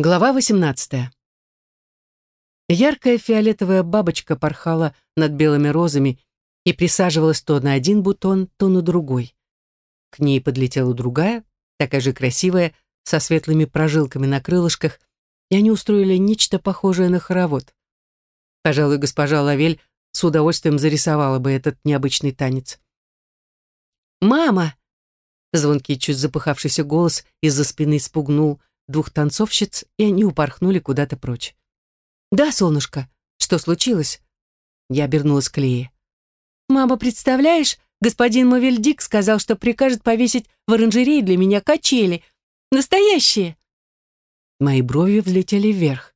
Глава 18. Яркая фиолетовая бабочка порхала над белыми розами и присаживалась то на один бутон, то на другой. К ней подлетела другая, такая же красивая, со светлыми прожилками на крылышках, и они устроили нечто похожее на хоровод. Пожалуй, госпожа Лавель с удовольствием зарисовала бы этот необычный танец. «Мама!» Звонкий, чуть запыхавшийся голос из-за спины спугнул двух танцовщиц, и они упорхнули куда-то прочь. «Да, солнышко, что случилось?» Я обернулась к Лее. «Мама, представляешь, господин Мовельдик сказал, что прикажет повесить в оранжерее для меня качели. Настоящие!» Мои брови взлетели вверх.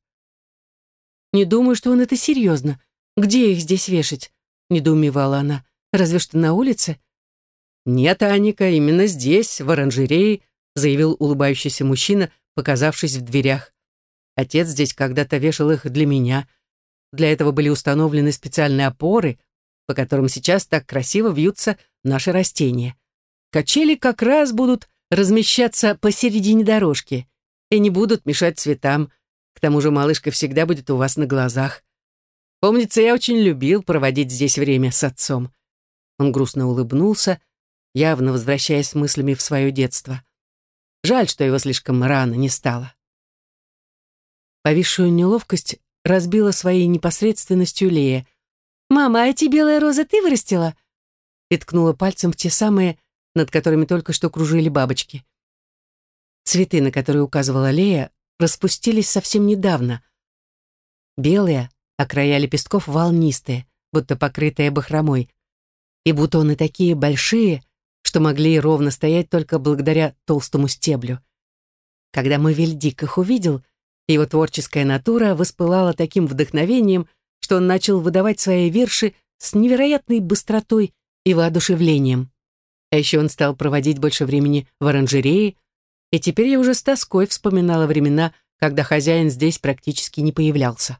«Не думаю, что он это серьезно. Где их здесь вешать?» — недоумевала она. «Разве что на улице?» «Нет, Аника, именно здесь, в оранжерее», — заявил улыбающийся мужчина, показавшись в дверях. Отец здесь когда-то вешал их для меня. Для этого были установлены специальные опоры, по которым сейчас так красиво вьются наши растения. Качели как раз будут размещаться посередине дорожки и не будут мешать цветам. К тому же малышка всегда будет у вас на глазах. Помнится, я очень любил проводить здесь время с отцом. Он грустно улыбнулся, явно возвращаясь мыслями в свое детство. Жаль, что его слишком рано не стало. Повисшую неловкость разбила своей непосредственностью Лея. «Мама, а эти белые розы ты вырастила?» и ткнула пальцем в те самые, над которыми только что кружили бабочки. Цветы, на которые указывала Лея, распустились совсем недавно. Белые, а края лепестков волнистые, будто покрытые бахромой. И бутоны такие большие, что могли ровно стоять только благодаря толстому стеблю. Когда Мавельдик их увидел, его творческая натура воспылала таким вдохновением, что он начал выдавать свои верши с невероятной быстротой и воодушевлением. А еще он стал проводить больше времени в оранжерее, и теперь я уже с тоской вспоминала времена, когда хозяин здесь практически не появлялся.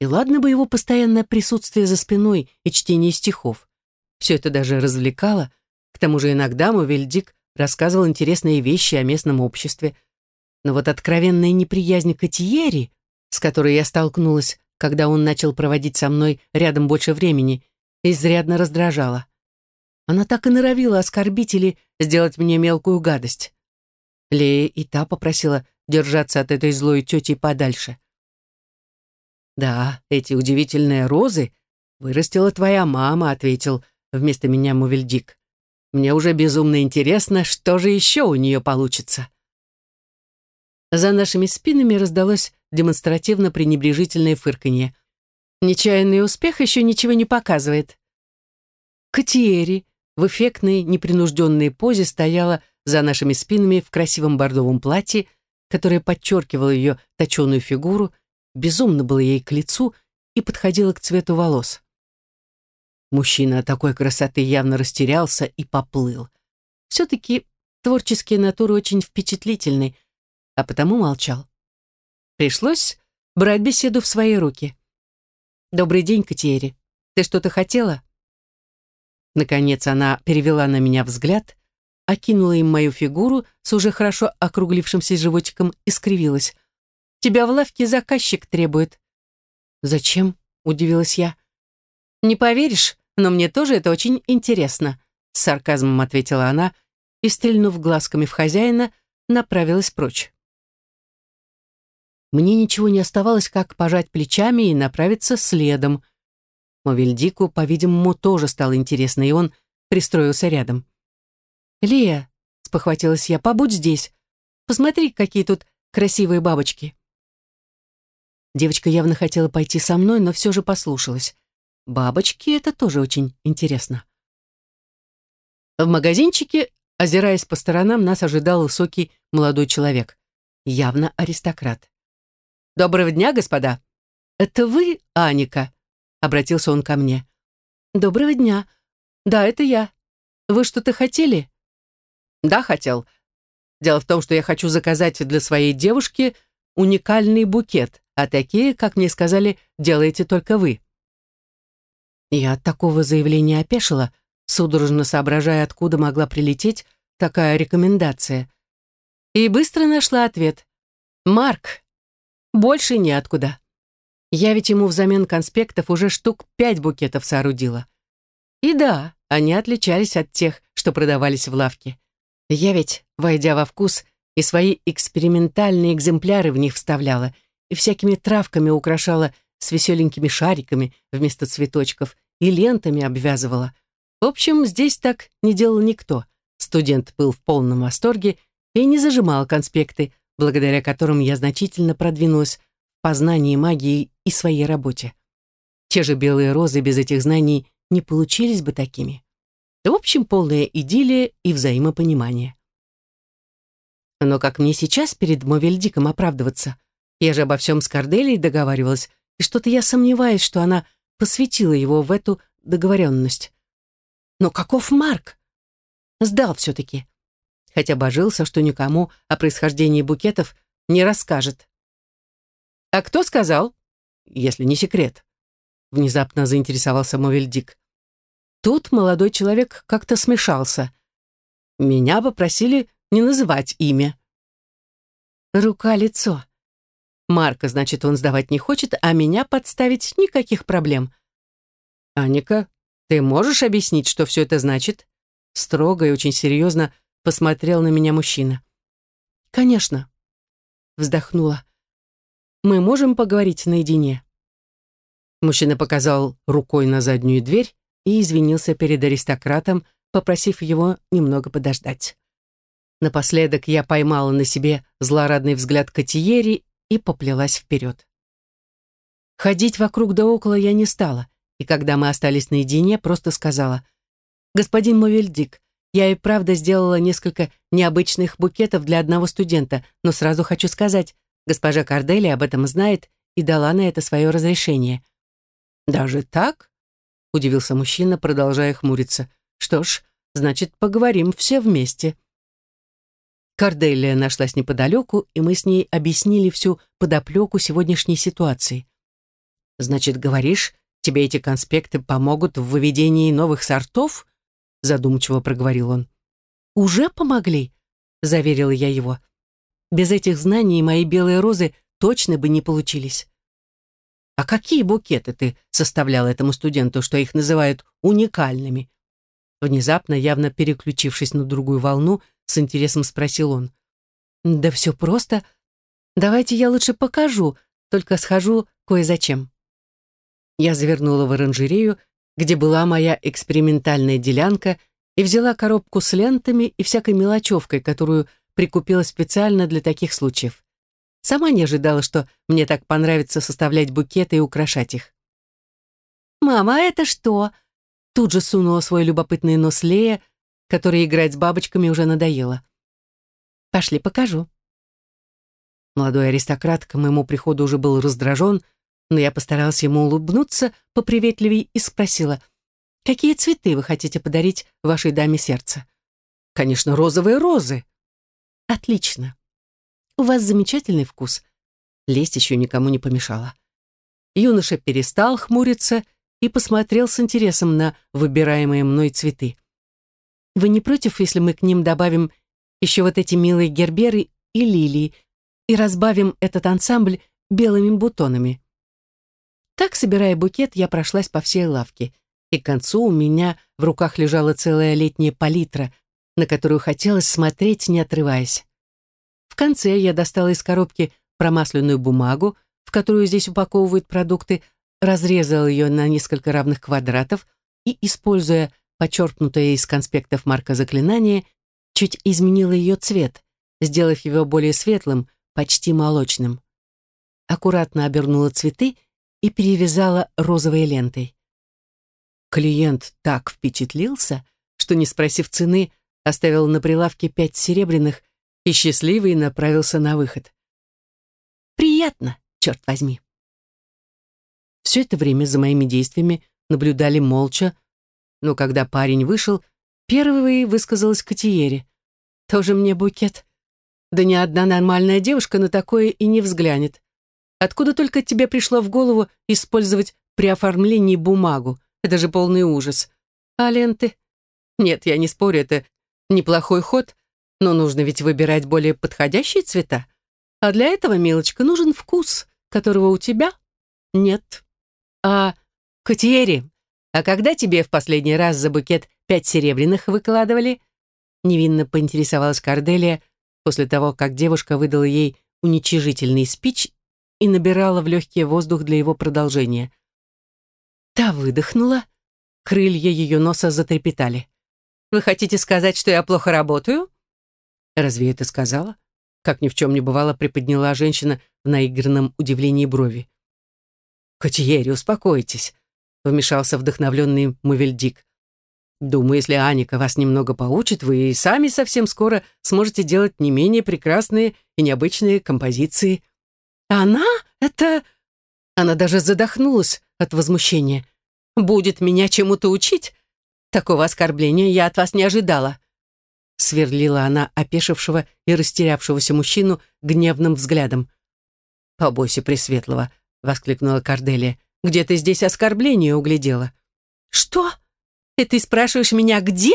И ладно бы его постоянное присутствие за спиной и чтение стихов. Все это даже развлекало, к тому же иногда Мувельдик рассказывал интересные вещи о местном обществе. Но вот откровенная неприязнь к Этьери, с которой я столкнулась, когда он начал проводить со мной рядом больше времени, изрядно раздражала. Она так и норовила оскорбить или сделать мне мелкую гадость. Лея и та попросила держаться от этой злой тети подальше. «Да, эти удивительные розы вырастила твоя мама», — ответил вместо меня Мувельдик. Мне уже безумно интересно, что же еще у нее получится. За нашими спинами раздалось демонстративно пренебрежительное фырканье. Нечаянный успех еще ничего не показывает. Катиери в эффектной, непринужденной позе стояла за нашими спинами в красивом бордовом платье, которое подчеркивало ее точеную фигуру, безумно было ей к лицу и подходило к цвету волос. Мужчина такой красоты явно растерялся и поплыл. Все-таки творческие натуры очень впечатлительны, а потому молчал. Пришлось брать беседу в свои руки. «Добрый день, Катиэри. Ты что-то хотела?» Наконец она перевела на меня взгляд, окинула им мою фигуру с уже хорошо округлившимся животиком и скривилась. «Тебя в лавке заказчик требует». «Зачем?» — удивилась я. «Не поверишь, но мне тоже это очень интересно», — с сарказмом ответила она и, стрельнув глазками в хозяина, направилась прочь. Мне ничего не оставалось, как пожать плечами и направиться следом. Мовельдику, по-видимому, тоже стало интересно, и он пристроился рядом. «Лия», — спохватилась я, — «побудь здесь. Посмотри, какие тут красивые бабочки». Девочка явно хотела пойти со мной, но все же послушалась. Бабочки — это тоже очень интересно. В магазинчике, озираясь по сторонам, нас ожидал высокий молодой человек. Явно аристократ. «Доброго дня, господа!» «Это вы, Аника?» — обратился он ко мне. «Доброго дня. Да, это я. Вы что-то хотели?» «Да, хотел. Дело в том, что я хочу заказать для своей девушки уникальный букет, а такие, как мне сказали, делаете только вы». Я от такого заявления опешила, судорожно соображая, откуда могла прилететь такая рекомендация. И быстро нашла ответ. Марк, больше неоткуда. Я ведь ему взамен конспектов уже штук пять букетов соорудила. И да, они отличались от тех, что продавались в лавке. Я ведь, войдя во вкус, и свои экспериментальные экземпляры в них вставляла, и всякими травками украшала с веселенькими шариками вместо цветочков и лентами обвязывала. В общем, здесь так не делал никто. Студент был в полном восторге и не зажимал конспекты, благодаря которым я значительно продвинулась в познании магии и своей работе. Те же белые розы без этих знаний не получились бы такими. В общем, полная идиллия и взаимопонимание. Но как мне сейчас перед Мовельдиком оправдываться? Я же обо всем с Корделией договаривалась, и что-то я сомневаюсь, что она посвятила его в эту договоренность. Но каков Марк? Сдал все-таки. Хотя божился, что никому о происхождении букетов не расскажет. «А кто сказал?» «Если не секрет», — внезапно заинтересовался Мовельдик. Тут молодой человек как-то смешался. Меня попросили не называть имя. Рука-лицо. Марка, значит, он сдавать не хочет, а меня подставить никаких проблем. «Аника, ты можешь объяснить, что все это значит?» Строго и очень серьезно посмотрел на меня мужчина. «Конечно», — вздохнула. «Мы можем поговорить наедине?» Мужчина показал рукой на заднюю дверь, и извинился перед аристократом, попросив его немного подождать. Напоследок я поймала на себе злорадный взгляд Котиери и поплелась вперед. Ходить вокруг да около я не стала, и когда мы остались наедине, просто сказала, «Господин Мовельдик, я и правда сделала несколько необычных букетов для одного студента, но сразу хочу сказать, госпожа Кардели об этом знает и дала на это свое разрешение». «Даже так?» — удивился мужчина, продолжая хмуриться. «Что ж, значит, поговорим все вместе». Карделия нашлась неподалеку, и мы с ней объяснили всю подоплеку сегодняшней ситуации. «Значит, говоришь, тебе эти конспекты помогут в выведении новых сортов?» задумчиво проговорил он. «Уже помогли?» — заверила я его. «Без этих знаний мои белые розы точно бы не получились». А какие букеты ты составлял этому студенту, что их называют уникальными? Внезапно, явно переключившись на другую волну, с интересом спросил он. Да все просто. Давайте я лучше покажу, только схожу кое-зачем. Я завернула в оранжерею, где была моя экспериментальная делянка, и взяла коробку с лентами и всякой мелочевкой, которую прикупила специально для таких случаев. Сама не ожидала, что мне так понравится составлять букеты и украшать их. «Мама, а это что?» Тут же сунула свой любопытный нос Лея, которой играть с бабочками уже надоело. «Пошли, покажу». Молодой аристократ к моему приходу уже был раздражен, но я постаралась ему улыбнуться поприветливей и спросила, «Какие цветы вы хотите подарить вашей даме сердца?» «Конечно, розовые розы». «Отлично. У вас замечательный вкус. Лезть еще никому не помешало. Юноша перестал хмуриться и посмотрел с интересом на выбираемые мной цветы. Вы не против, если мы к ним добавим еще вот эти милые герберы и лилии и разбавим этот ансамбль белыми бутонами? Так, собирая букет, я прошлась по всей лавке, и к концу у меня в руках лежала целая летняя палитра, на которую хотелось смотреть, не отрываясь. В конце я достала из коробки промасленную бумагу, в которую здесь упаковывают продукты, разрезала ее на несколько равных квадратов и, используя почерпнутое из конспектов марка заклинание, чуть изменила ее цвет, сделав его более светлым, почти молочным. Аккуратно обернула цветы и перевязала розовой лентой. Клиент так впечатлился, что, не спросив цены, оставил на прилавке пять серебряных и счастливый направился на выход. Приятно, черт возьми. Все это время за моими действиями наблюдали молча, но когда парень вышел, первой высказалась Катиере. «Тоже мне букет. Да ни одна нормальная девушка на такое и не взглянет. Откуда только тебе пришло в голову использовать при оформлении бумагу? Это же полный ужас. А ленты? Нет, я не спорю, это неплохой ход, но нужно ведь выбирать более подходящие цвета. А для этого, милочка, нужен вкус, которого у тебя нет. А, Котиери, а когда тебе в последний раз за букет пять серебряных выкладывали?» Невинно поинтересовалась Корделия после того, как девушка выдала ей уничижительный спич и набирала в легкий воздух для его продолжения. Та выдохнула, крылья ее носа затрепетали. «Вы хотите сказать, что я плохо работаю?» «Разве это сказала?» Как ни в чем не бывало, приподняла женщина в наигранном удивлении брови. «Котиери, успокойтесь», — вмешался вдохновленный Мувельдик. «Думаю, если Аника вас немного поучит, вы и сами совсем скоро сможете делать не менее прекрасные и необычные композиции». «Она? Это...» Она даже задохнулась от возмущения. «Будет меня чему-то учить? Такого оскорбления я от вас не ожидала». Сверлила она опешившего и растерявшегося мужчину гневным взглядом. «Побойся, Пресветлого!» — воскликнула Карделия. «Где ты здесь оскорбление углядела?» «Что? И ты спрашиваешь меня, где?»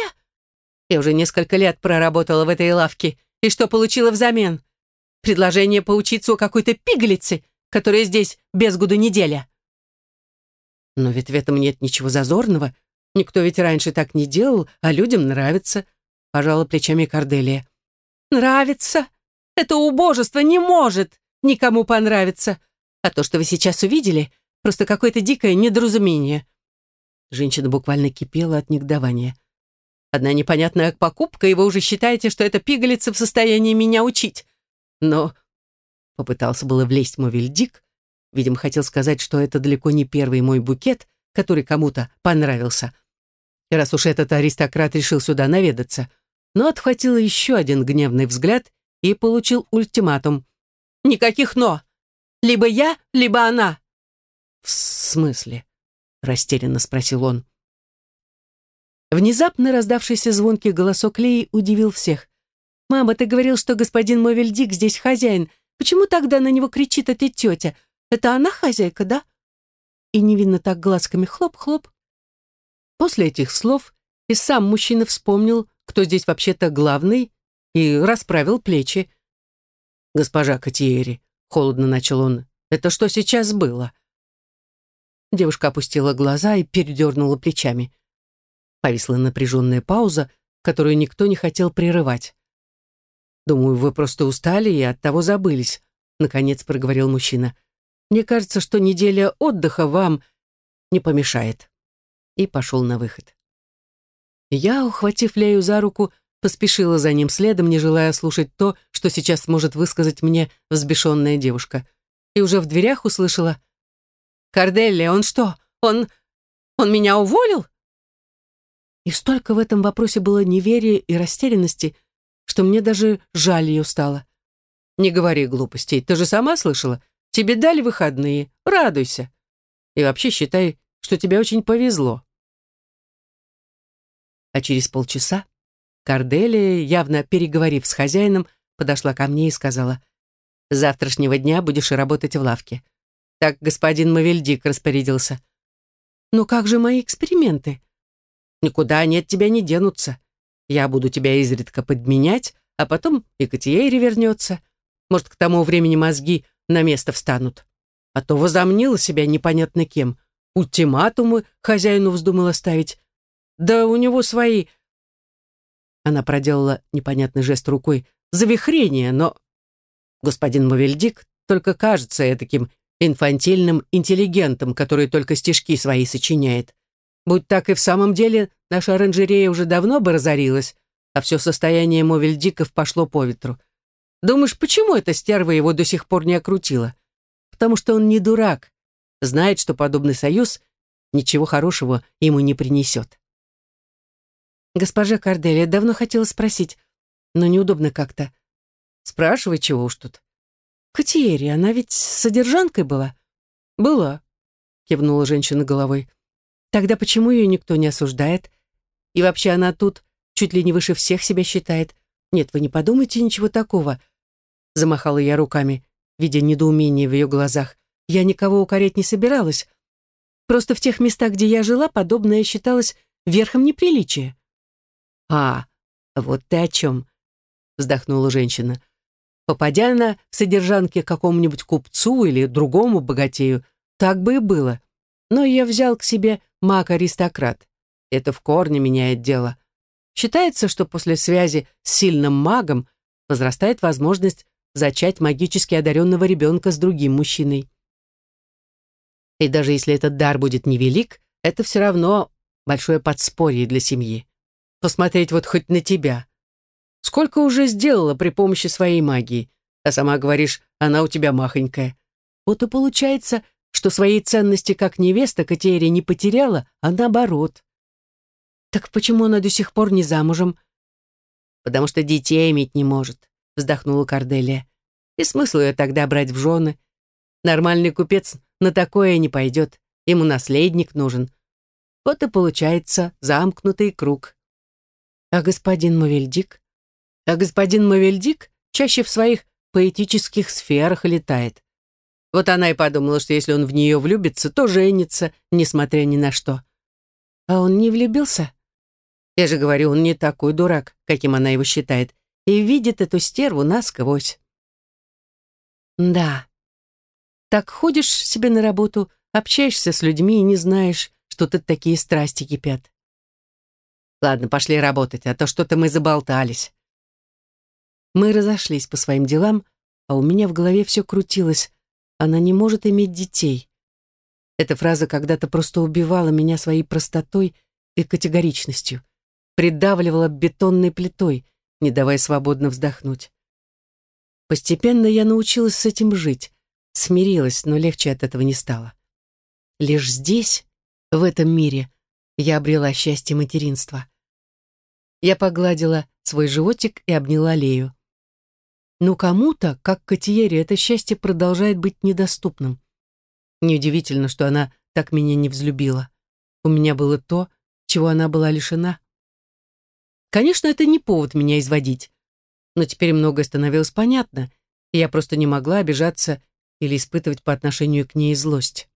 «Я уже несколько лет проработала в этой лавке. И что получила взамен? Предложение поучиться у какой-то пигалицы, которая здесь без году неделя». «Но ведь в этом нет ничего зазорного. Никто ведь раньше так не делал, а людям нравится», — пожала плечами Карделия. «Нравится? Это убожество не может никому понравиться. А то, что вы сейчас увидели, просто какое-то дикое недоразумение». Женщина буквально кипела от негодования. «Одна непонятная покупка, и вы уже считаете, что эта пигалица в состоянии меня учить. Но...» Попытался было влезть Мовельдик. Видимо, хотел сказать, что это далеко не первый мой букет, который кому-то понравился. И раз уж этот аристократ решил сюда наведаться, но отхватил еще один гневный взгляд и получил ультиматум. «Никаких «но». Либо я, либо она». «В смысле?» — растерянно спросил он. Внезапно раздавшийся звонкий голосок Леи удивил всех. «Мама, ты говорил, что господин Мовельдик здесь хозяин. Почему тогда на него кричит эта тетя? Это она хозяйка, да?» И невинно так глазками хлоп-хлоп. После этих слов и сам мужчина вспомнил, кто здесь вообще-то главный, и расправил плечи. «Госпожа Катиери, Холодно начал он. «Это что сейчас было?» Девушка опустила глаза и передернула плечами. Повисла напряженная пауза, которую никто не хотел прерывать. «Думаю, вы просто устали и оттого забылись», — наконец проговорил мужчина. «Мне кажется, что неделя отдыха вам не помешает». И пошел на выход. Я, ухватив Лею за руку, поспешила за ним следом, не желая слушать то, что сейчас может высказать мне взбешенная девушка. И уже в дверях услышала «Корделли, он что? Он... он меня уволил?» И столько в этом вопросе было неверия и растерянности, что мне даже жаль ее стало. «Не говори глупостей, ты же сама слышала. Тебе дали выходные, радуйся. И вообще считай, что тебе очень повезло». А через полчаса Корделия, явно переговорив с хозяином, подошла ко мне и сказала, «С завтрашнего дня будешь работать в лавке». Так господин Мавельдик распорядился. «Но как же мои эксперименты?» «Никуда они от тебя не денутся. Я буду тебя изредка подменять, а потом и Катиэри вернется. Может, к тому времени мозги на место встанут. А то возомнила себя непонятно кем. Ультиматумы хозяину вздумала ставить. Да у него свои она проделала непонятный жест рукой. «Завихрение, но...» Господин Мавельдик только кажется таким инфантильным интеллигентом, который только стишки свои сочиняет. Будь так и в самом деле, наша оранжерея уже давно бы разорилась, а все состояние Мовельдиков пошло по ветру. Думаешь, почему эта стерва его до сих пор не окрутила? Потому что он не дурак, знает, что подобный союз ничего хорошего ему не принесет. «Госпожа Корделия, давно хотела спросить, но неудобно как-то». «Спрашивай, чего уж тут». «Катиери, она ведь содержанкой была?» «Была», — кивнула женщина головой. «Тогда почему ее никто не осуждает? И вообще она тут чуть ли не выше всех себя считает. Нет, вы не подумайте ничего такого». Замахала я руками, видя недоумение в ее глазах. Я никого укорять не собиралась. Просто в тех местах, где я жила, подобное считалось верхом неприличия. «А, вот ты о чем», — вздохнула женщина. Попадя на содержанки какому-нибудь купцу или другому богатею, так бы и было. Но я взял к себе маг-аристократ. Это в корне меняет дело. Считается, что после связи с сильным магом возрастает возможность зачать магически одаренного ребенка с другим мужчиной. И даже если этот дар будет невелик, это все равно большое подспорье для семьи. Посмотреть вот хоть на тебя. Сколько уже сделала при помощи своей магии, а сама говоришь, она у тебя махонькая. Вот и получается, что своей ценности как невеста Катерия не потеряла, а наоборот. Так почему она до сих пор не замужем? Потому что детей иметь не может, вздохнула Корделия. И смысл ее тогда брать в жены? Нормальный купец на такое не пойдет, ему наследник нужен. Вот и получается замкнутый круг. А господин Мовельдик? А господин Мовельдик чаще в своих поэтических сферах летает. Вот она и подумала, что если он в нее влюбится, то женится, несмотря ни на что. А он не влюбился? Я же говорю, он не такой дурак, каким она его считает, и видит эту стерву насквозь. Да. Так ходишь себе на работу, общаешься с людьми и не знаешь, что тут такие страсти кипят. Ладно, пошли работать, а то что-то мы заболтались. Мы разошлись по своим делам, а у меня в голове все крутилось. Она не может иметь детей. Эта фраза когда-то просто убивала меня своей простотой и категоричностью, придавливала бетонной плитой, не давая свободно вздохнуть. Постепенно я научилась с этим жить, смирилась, но легче от этого не стало. Лишь здесь, в этом мире, я обрела счастье материнства. Я погладила свой животик и обняла Лею. Но кому-то, как Катиере, это счастье продолжает быть недоступным. Неудивительно, что она так меня не взлюбила. У меня было то, чего она была лишена. Конечно, это не повод меня изводить. Но теперь многое становилось понятно, и я просто не могла обижаться или испытывать по отношению к ней злость.